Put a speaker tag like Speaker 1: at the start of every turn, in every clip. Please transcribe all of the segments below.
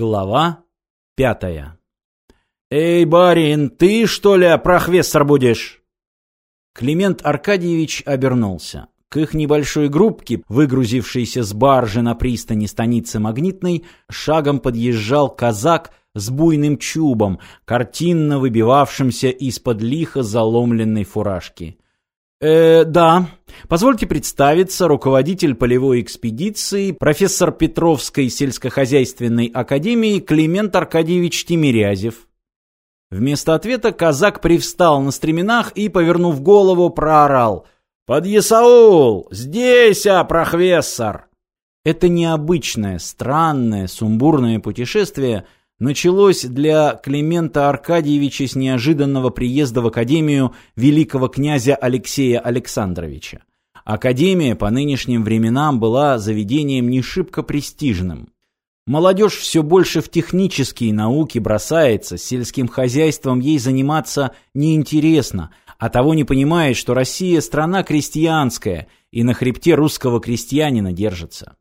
Speaker 1: Глава пятая. «Эй, барин, ты, что ли, прохвестер будешь?» Климент Аркадьевич обернулся. К их небольшой группке, выгрузившейся с баржи на пристани станицы Магнитной, шагом подъезжал казак с буйным чубом, картинно выбивавшимся из-под лихо заломленной фуражки. «Э, да. Позвольте представиться, руководитель полевой экспедиции, профессор Петровской сельскохозяйственной академии Климент Аркадьевич Тимирязев». Вместо ответа казак привстал на стременах и, повернув голову, проорал. «Подъясаул! Здесь, а, профессор!» Это необычное, странное, сумбурное путешествие – началось для Климента Аркадьевича с неожиданного приезда в Академию великого князя Алексея Александровича. Академия по нынешним временам была заведением не шибко престижным. Молодежь все больше в технические науки бросается, сельским хозяйством ей заниматься неинтересно, а того не понимает, что Россия страна крестьянская и на хребте русского крестьянина держится.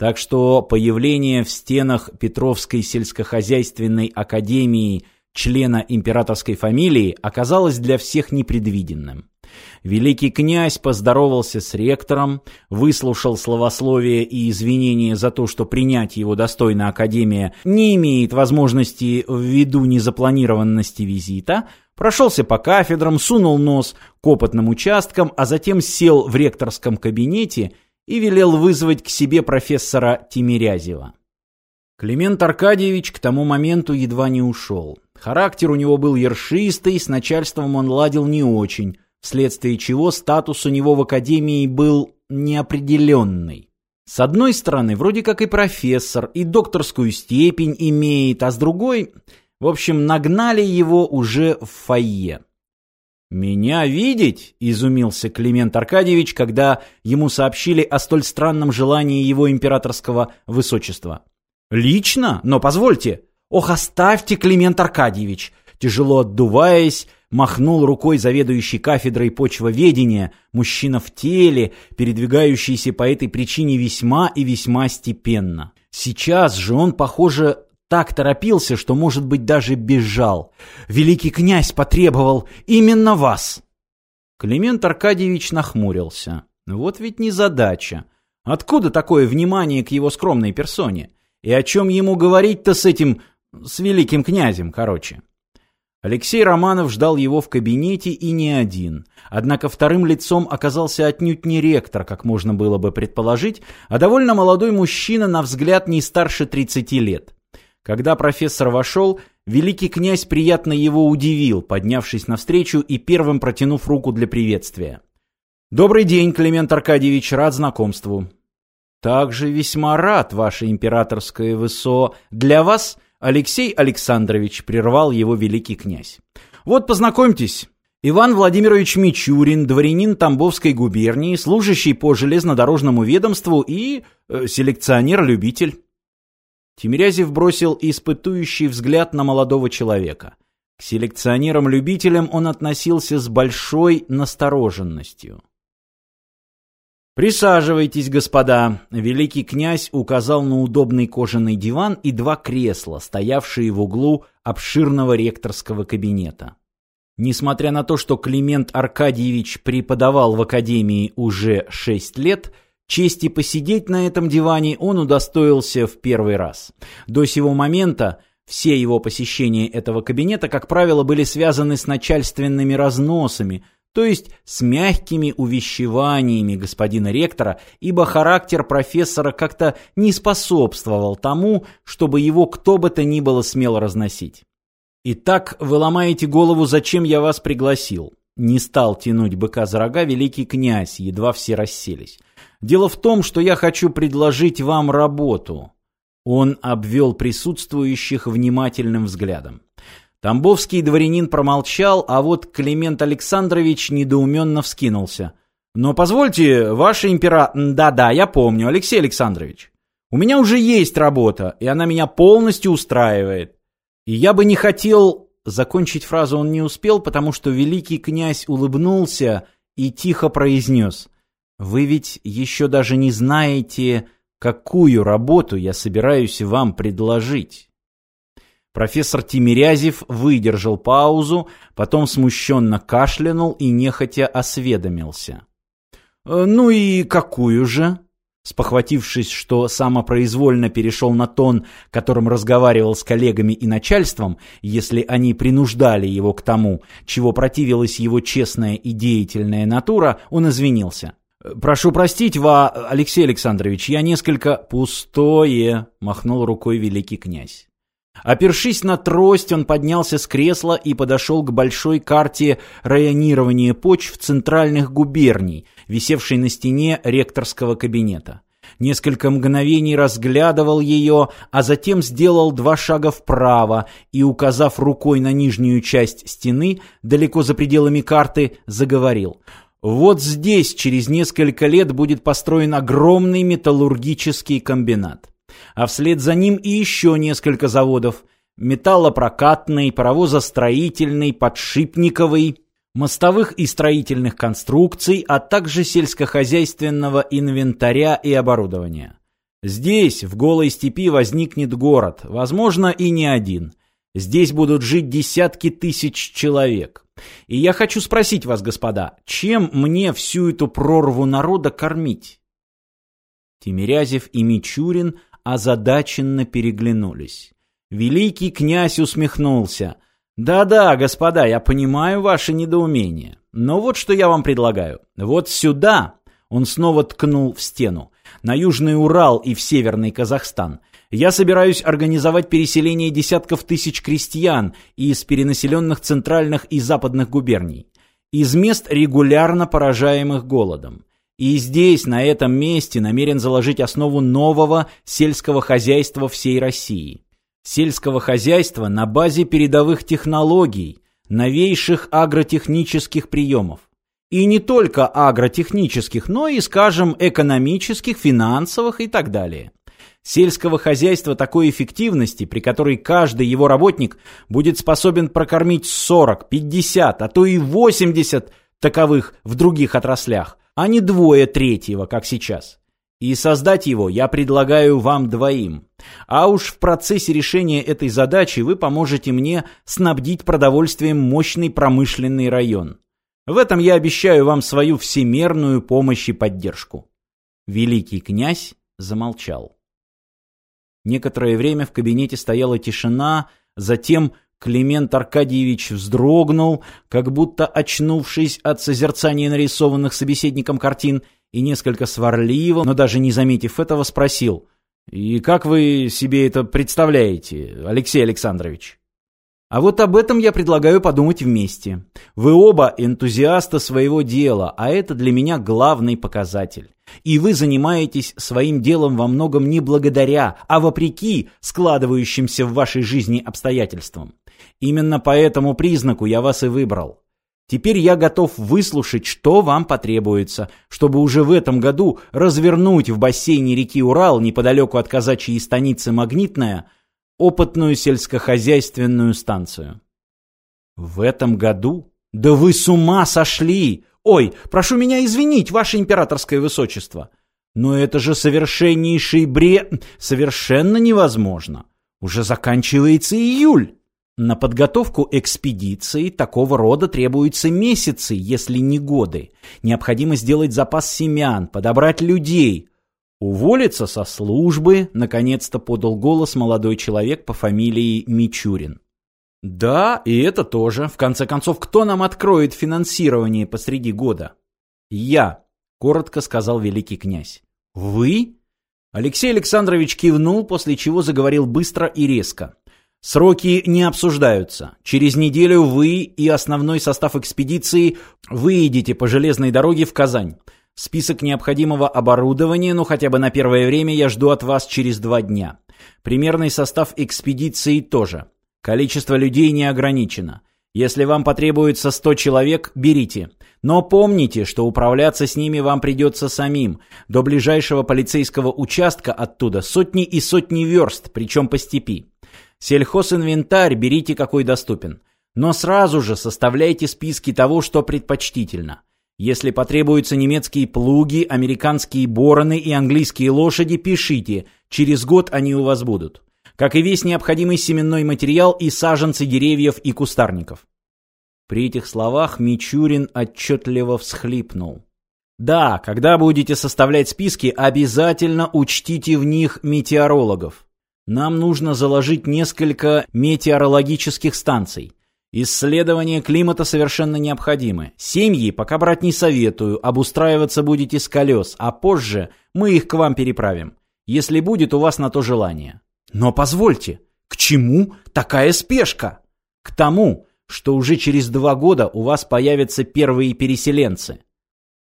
Speaker 1: Так что появление в стенах Петровской сельскохозяйственной академии члена императорской фамилии оказалось для всех непредвиденным. Великий князь поздоровался с ректором, выслушал словословие и извинения за то, что принять его достойно Академия не имеет возможности ввиду незапланированности визита, прошелся по кафедрам, сунул нос к опытным участкам, а затем сел в ректорском кабинете и велел вызвать к себе профессора Тимирязева. Климент Аркадьевич к тому моменту едва не ушел. Характер у него был ершистый, с начальством он ладил не очень, вследствие чего статус у него в академии был неопределенный. С одной стороны, вроде как и профессор, и докторскую степень имеет, а с другой, в общем, нагнали его уже в фойе. «Меня видеть?» – изумился Климент Аркадьевич, когда ему сообщили о столь странном желании его императорского высочества. «Лично? Но позвольте!» «Ох, оставьте, Климент Аркадьевич!» Тяжело отдуваясь, махнул рукой заведующий кафедрой почвоведения, мужчина в теле, передвигающийся по этой причине весьма и весьма степенно. Сейчас же он, похоже, так торопился, что, может быть, даже бежал. Великий князь потребовал именно вас. Климент Аркадьевич нахмурился. Вот ведь не задача. Откуда такое внимание к его скромной персоне? И о чем ему говорить-то с этим... с великим князем, короче? Алексей Романов ждал его в кабинете и не один. Однако вторым лицом оказался отнюдь не ректор, как можно было бы предположить, а довольно молодой мужчина, на взгляд не старше 30 лет. Когда профессор вошел, великий князь приятно его удивил, поднявшись навстречу и первым протянув руку для приветствия. «Добрый день, Климент Аркадьевич, рад знакомству». «Также весьма рад, ваше императорское высо. Для вас, Алексей Александрович», — прервал его великий князь. «Вот, познакомьтесь». Иван Владимирович Мичурин, дворянин Тамбовской губернии, служащий по железнодорожному ведомству и э, селекционер-любитель. Тимирязев бросил испытующий взгляд на молодого человека. К селекционерам-любителям он относился с большой настороженностью. «Присаживайтесь, господа!» Великий князь указал на удобный кожаный диван и два кресла, стоявшие в углу обширного ректорского кабинета. Несмотря на то, что Климент Аркадьевич преподавал в академии уже шесть лет, Чести посидеть на этом диване он удостоился в первый раз. До сего момента все его посещения этого кабинета, как правило, были связаны с начальственными разносами, то есть с мягкими увещеваниями господина ректора, ибо характер профессора как-то не способствовал тому, чтобы его кто бы то ни было смело разносить. «Итак, вы ломаете голову, зачем я вас пригласил?» Не стал тянуть быка за рога великий князь, едва все расселись. Дело в том, что я хочу предложить вам работу. Он обвел присутствующих внимательным взглядом. Тамбовский дворянин промолчал, а вот Климент Александрович недоуменно вскинулся. «Но позвольте, ваше импера...» «Да-да, я помню, Алексей Александрович. У меня уже есть работа, и она меня полностью устраивает. И я бы не хотел...» Закончить фразу он не успел, потому что великий князь улыбнулся и тихо произнес — вы ведь еще даже не знаете, какую работу я собираюсь вам предложить. Профессор Тимирязев выдержал паузу, потом смущенно кашлянул и нехотя осведомился. «Э, «Ну и какую же?» Спохватившись, что самопроизвольно перешел на тон, которым разговаривал с коллегами и начальством, если они принуждали его к тому, чего противилась его честная и деятельная натура, он извинился. «Прошу простить, ва, Алексей Александрович, я несколько...» «Пустое!» — махнул рукой великий князь. Опершись на трость, он поднялся с кресла и подошел к большой карте районирования почв центральных губерний, висевшей на стене ректорского кабинета. Несколько мгновений разглядывал ее, а затем сделал два шага вправо и, указав рукой на нижнюю часть стены, далеко за пределами карты, заговорил. «Вот здесь через несколько лет будет построен огромный металлургический комбинат а вслед за ним и еще несколько заводов – металлопрокатный, паровозостроительный, подшипниковый, мостовых и строительных конструкций, а также сельскохозяйственного инвентаря и оборудования. Здесь, в голой степи, возникнет город, возможно, и не один. Здесь будут жить десятки тысяч человек. И я хочу спросить вас, господа, чем мне всю эту прорву народа кормить? Тимирязев и Мичурин – озадаченно переглянулись. Великий князь усмехнулся. «Да-да, господа, я понимаю ваше недоумение. Но вот что я вам предлагаю. Вот сюда...» Он снова ткнул в стену. «На Южный Урал и в Северный Казахстан. Я собираюсь организовать переселение десятков тысяч крестьян из перенаселенных центральных и западных губерний. Из мест, регулярно поражаемых голодом. И здесь, на этом месте, намерен заложить основу нового сельского хозяйства всей России. Сельского хозяйства на базе передовых технологий, новейших агротехнических приемов. И не только агротехнических, но и, скажем, экономических, финансовых и так далее. Сельского хозяйства такой эффективности, при которой каждый его работник будет способен прокормить 40, 50, а то и 80 таковых в других отраслях, а не двое третьего, как сейчас. И создать его я предлагаю вам двоим. А уж в процессе решения этой задачи вы поможете мне снабдить продовольствием мощный промышленный район. В этом я обещаю вам свою всемерную помощь и поддержку. Великий князь замолчал. Некоторое время в кабинете стояла тишина, затем Климент Аркадьевич вздрогнул, как будто очнувшись от созерцания нарисованных собеседником картин, и несколько сварливо, но даже не заметив этого, спросил. «И как вы себе это представляете, Алексей Александрович?» А вот об этом я предлагаю подумать вместе. Вы оба энтузиасты своего дела, а это для меня главный показатель. И вы занимаетесь своим делом во многом не благодаря, а вопреки складывающимся в вашей жизни обстоятельствам. Именно по этому признаку я вас и выбрал. Теперь я готов выслушать, что вам потребуется, чтобы уже в этом году развернуть в бассейне реки Урал, неподалеку от казачьей станицы Магнитная, опытную сельскохозяйственную станцию. В этом году? Да вы с ума сошли! Ой, прошу меня извинить, ваше императорское высочество. Но это же совершеннейший бред... Совершенно невозможно. Уже заканчивается июль. На подготовку экспедиции такого рода требуются месяцы, если не годы. Необходимо сделать запас семян, подобрать людей, «Уволиться со службы», — наконец-то подал голос молодой человек по фамилии Мичурин. «Да, и это тоже. В конце концов, кто нам откроет финансирование посреди года?» «Я», — коротко сказал великий князь. «Вы?» Алексей Александрович кивнул, после чего заговорил быстро и резко. «Сроки не обсуждаются. Через неделю вы и основной состав экспедиции выедете по железной дороге в Казань. Список необходимого оборудования, ну хотя бы на первое время, я жду от вас через два дня. Примерный состав экспедиции тоже. Количество людей не ограничено. Если вам потребуется 100 человек, берите. Но помните, что управляться с ними вам придется самим. До ближайшего полицейского участка оттуда сотни и сотни верст, причем по степи. Сельхозинвентарь берите какой доступен. Но сразу же составляйте списки того, что предпочтительно. Если потребуются немецкие плуги, американские бороны и английские лошади, пишите. Через год они у вас будут. как и весь необходимый семенной материал и саженцы деревьев и кустарников. При этих словах Мичурин отчетливо всхлипнул. Да, когда будете составлять списки, обязательно учтите в них метеорологов. Нам нужно заложить несколько метеорологических станций. Исследования климата совершенно необходимы. Семьи пока брать не советую, обустраиваться будете с колес, а позже мы их к вам переправим, если будет у вас на то желание. Но позвольте, к чему такая спешка? К тому, что уже через два года у вас появятся первые переселенцы.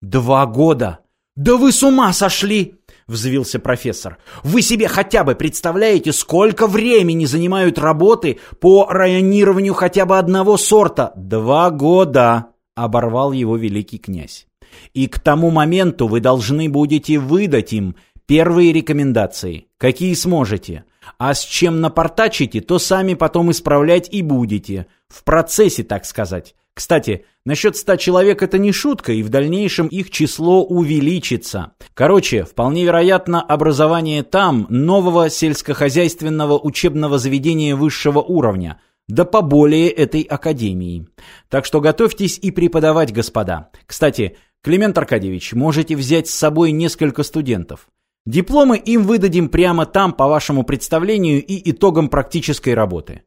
Speaker 1: «Два года! Да вы с ума сошли!» — взвился профессор. «Вы себе хотя бы представляете, сколько времени занимают работы по районированию хотя бы одного сорта?» «Два года!» — оборвал его великий князь. «И к тому моменту вы должны будете выдать им первые рекомендации, какие сможете. А с чем напортачите, то сами потом исправлять и будете. В процессе, так сказать. Кстати, насчет ста человек это не шутка, и в дальнейшем их число увеличится. Короче, вполне вероятно образование там нового сельскохозяйственного учебного заведения высшего уровня, да поболее этой академии. Так что готовьтесь и преподавать, господа. Кстати, Климент Аркадьевич, можете взять с собой несколько студентов. Дипломы им выдадим прямо там по вашему представлению и итогам практической работы.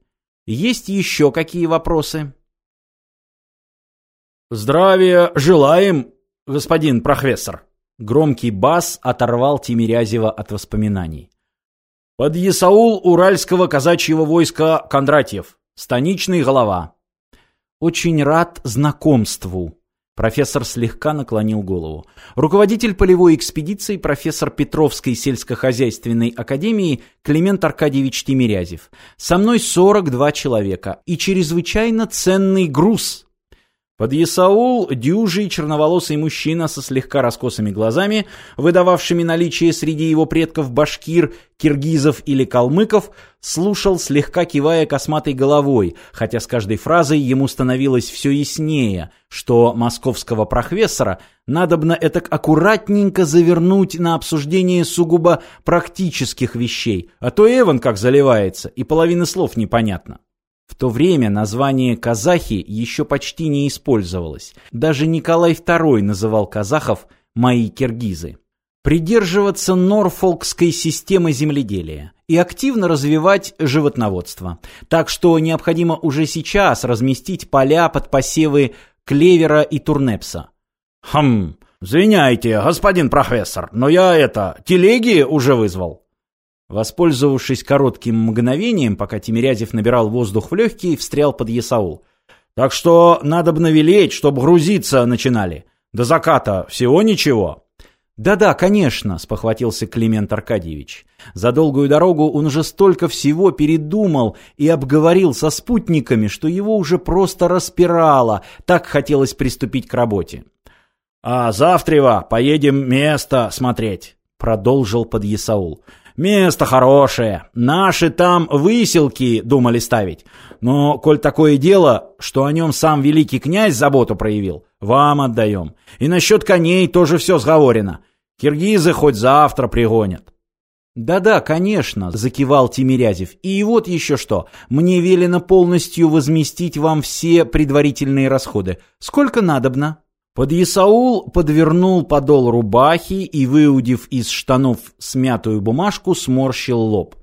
Speaker 1: Есть еще какие вопросы? «Здравия желаем, господин профессор!» Громкий бас оторвал Тимирязева от воспоминаний. «Подъясаул Уральского казачьего войска Кондратьев, станичный голова». «Очень рад знакомству», Профессор слегка наклонил голову. Руководитель полевой экспедиции, профессор Петровской сельскохозяйственной академии Климент Аркадьевич Тимирязев. Со мной 42 человека и чрезвычайно ценный груз. Подъясаул – дюжий черноволосый мужчина со слегка раскосыми глазами, выдававшими наличие среди его предков башкир, киргизов или калмыков, слушал, слегка кивая косматой головой, хотя с каждой фразой ему становилось все яснее, что московского профессора надобно этак аккуратненько завернуть на обсуждение сугубо практических вещей, а то Эван как заливается, и половины слов непонятно. В то время название казахи еще почти не использовалось. Даже Николай II называл казахов «мои киргизы». Придерживаться норфолкской системы земледелия и активно развивать животноводство. Так что необходимо уже сейчас разместить поля под посевы клевера и турнепса. «Хм, извиняйте, господин профессор, но я это, телеги уже вызвал». Воспользовавшись коротким мгновением, пока Тимирязев набирал воздух в легкие, встрял под Ясаул. «Так что надо бы навелеть, чтобы грузиться начинали. До заката всего ничего». «Да-да, конечно», — спохватился Климент Аркадьевич. За долгую дорогу он уже столько всего передумал и обговорил со спутниками, что его уже просто распирало, так хотелось приступить к работе. «А завтра поедем место смотреть», — продолжил подъясаул. Место хорошее. Наши там выселки думали ставить. Но, коль такое дело, что о нем сам великий князь заботу проявил, вам отдаем. И насчет коней тоже все сговорено. Киргизы хоть завтра пригонят. «Да-да, конечно», — закивал Тимирязев. «И вот еще что. Мне велено полностью возместить вам все предварительные расходы. Сколько надобно?» Подъясаул подвернул подол рубахи и, выудив из штанов смятую бумажку, сморщил лоб.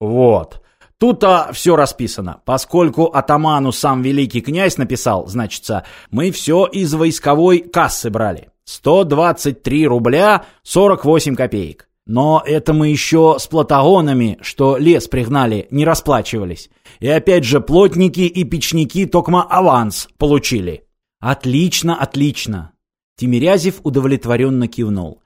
Speaker 1: «Вот, тут-то все расписано. Поскольку атаману сам великий князь написал, значится, мы все из войсковой кассы брали. 123 рубля 48 копеек. Но это мы еще с платагонами, что лес пригнали, не расплачивались. И опять же плотники и печники токма аванс получили». «Отлично, отлично!» Тимирязев удовлетворенно кивнул.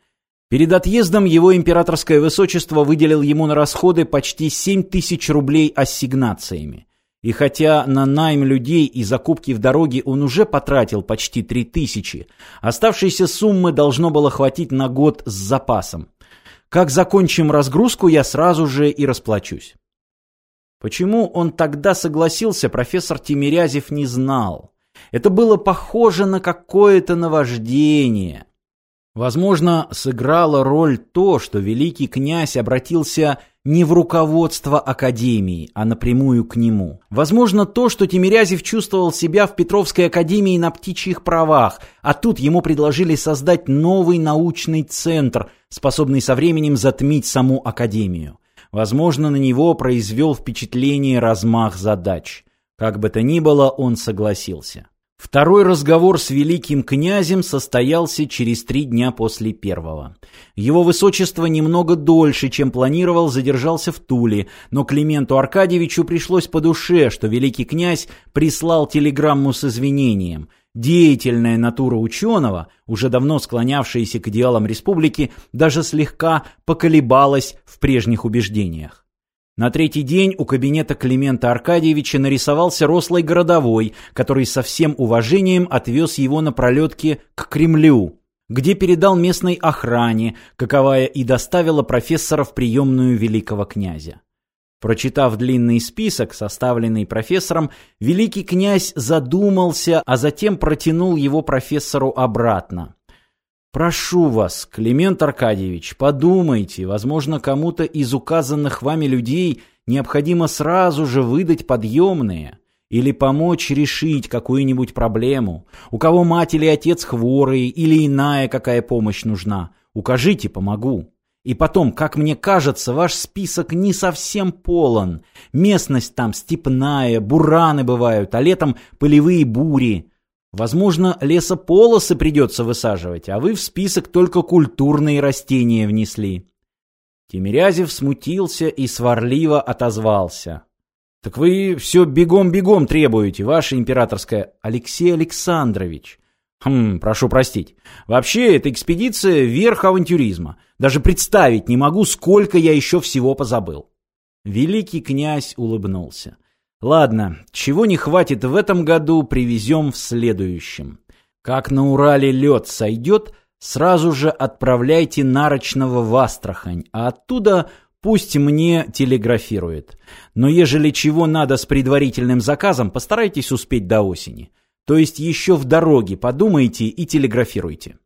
Speaker 1: Перед отъездом его императорское высочество выделил ему на расходы почти 7 тысяч рублей ассигнациями. И хотя на найм людей и закупки в дороге он уже потратил почти 3 тысячи, оставшейся суммы должно было хватить на год с запасом. Как закончим разгрузку, я сразу же и расплачусь. Почему он тогда согласился, профессор Тимирязев не знал. Это было похоже на какое-то наваждение. Возможно, сыграло роль то, что великий князь обратился не в руководство Академии, а напрямую к нему. Возможно, то, что Тимирязев чувствовал себя в Петровской Академии на птичьих правах, а тут ему предложили создать новый научный центр, способный со временем затмить саму Академию. Возможно, на него произвел впечатление размах задач. Как бы то ни было, он согласился. Второй разговор с великим князем состоялся через три дня после первого. Его высочество немного дольше, чем планировал, задержался в Туле, но Клименту Аркадьевичу пришлось по душе, что великий князь прислал телеграмму с извинением. Деятельная натура ученого, уже давно склонявшаяся к идеалам республики, даже слегка поколебалась в прежних убеждениях. На третий день у кабинета Климента Аркадьевича нарисовался рослый городовой, который со всем уважением отвез его на пролетке к Кремлю, где передал местной охране, каковая и доставила профессора в приемную великого князя. Прочитав длинный список, составленный профессором, великий князь задумался, а затем протянул его профессору обратно. Прошу вас, Климент Аркадьевич, подумайте, возможно, кому-то из указанных вами людей необходимо сразу же выдать подъемные или помочь решить какую-нибудь проблему. У кого мать или отец хворые или иная какая помощь нужна. Укажите, помогу. И потом, как мне кажется, ваш список не совсем полон. Местность там степная, бураны бывают, а летом полевые бури. Возможно, лесополосы придется высаживать, а вы в список только культурные растения внесли. Тимирязев смутился и сварливо отозвался. «Так вы все бегом-бегом требуете, ваше императорское Алексей Александрович». «Хм, прошу простить. Вообще, эта экспедиция — верх авантюризма. Даже представить не могу, сколько я еще всего позабыл». Великий князь улыбнулся. Ладно, чего не хватит в этом году, привезем в следующем. Как на Урале лед сойдет, сразу же отправляйте нарочного в Астрахань, а оттуда пусть мне телеграфирует. Но ежели чего надо с предварительным заказом, постарайтесь успеть до осени. То есть еще в дороге подумайте и телеграфируйте.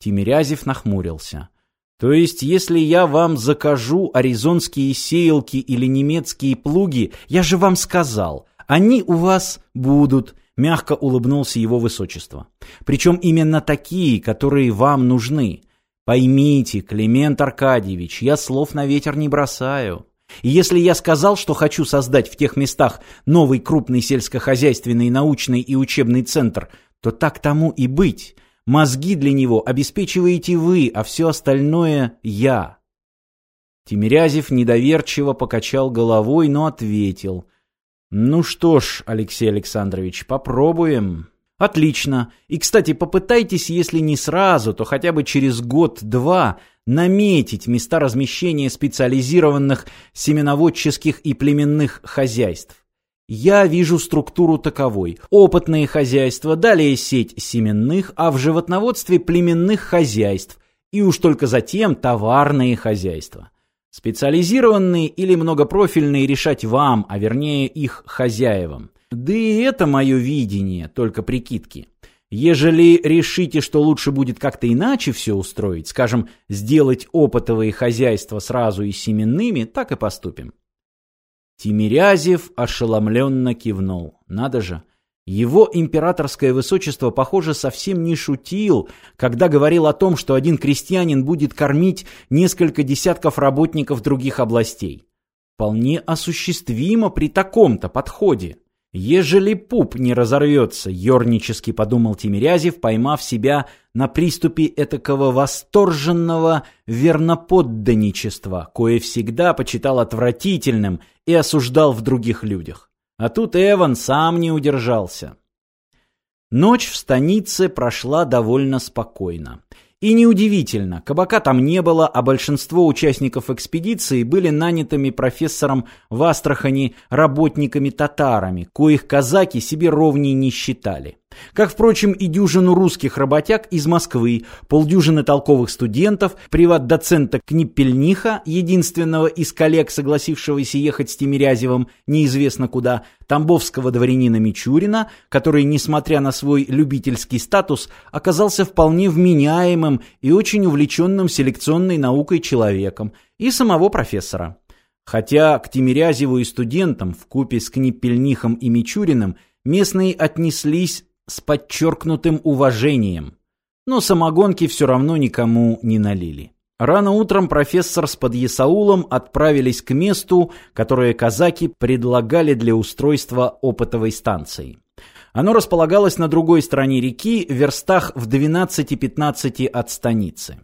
Speaker 1: Тимирязев нахмурился. То есть, если я вам закажу аризонские сеялки или немецкие плуги, я же вам сказал, они у вас будут, мягко улыбнулся его высочество. Причем именно такие, которые вам нужны. Поймите, Климент Аркадьевич, я слов на ветер не бросаю. И если я сказал, что хочу создать в тех местах новый крупный сельскохозяйственный научный и учебный центр, то так тому и быть. Мозги для него обеспечиваете вы, а все остальное я. Тимирязев недоверчиво покачал головой, но ответил. Ну что ж, Алексей Александрович, попробуем. Отлично. И, кстати, попытайтесь, если не сразу, то хотя бы через год-два наметить места размещения специализированных семеноводческих и племенных хозяйств. Я вижу структуру таковой. Опытные хозяйства, далее сеть семенных, а в животноводстве племенных хозяйств. И уж только затем товарные хозяйства. Специализированные или многопрофильные решать вам, а вернее их хозяевам. Да и это мое видение, только прикидки. Ежели решите, что лучше будет как-то иначе все устроить, скажем, сделать опытовые хозяйства сразу и семенными, так и поступим. Тимирязев ошеломленно кивнул. Надо же, его императорское высочество, похоже, совсем не шутил, когда говорил о том, что один крестьянин будет кормить несколько десятков работников других областей. Вполне осуществимо при таком-то подходе. «Ежели пуп не разорвется», — ернически подумал Тимирязев, поймав себя на приступе этакого восторженного верноподданничества, кое всегда почитал отвратительным и осуждал в других людях. А тут Эван сам не удержался. Ночь в станице прошла довольно спокойно. И неудивительно, кабака там не было, а большинство участников экспедиции были нанятыми профессором в Астрахани работниками-татарами, коих казаки себе ровней не считали. Как, впрочем, и дюжину русских работяг из Москвы, полдюжины толковых студентов, приват-доцента Книппельниха, единственного из коллег, согласившегося ехать с Тимирязевым неизвестно куда, тамбовского дворянина Мичурина, который, несмотря на свой любительский статус, оказался вполне вменяемым и очень увлеченным селекционной наукой человеком, и самого профессора. Хотя к Тимирязеву и студентам в купе с Книппельнихом и Мичуриным местные отнеслись с подчеркнутым уважением, но самогонки все равно никому не налили. Рано утром профессор с подъясаулом отправились к месту, которое казаки предлагали для устройства опытовой станции. Оно располагалось на другой стороне реки, в верстах в 12-15 от станицы.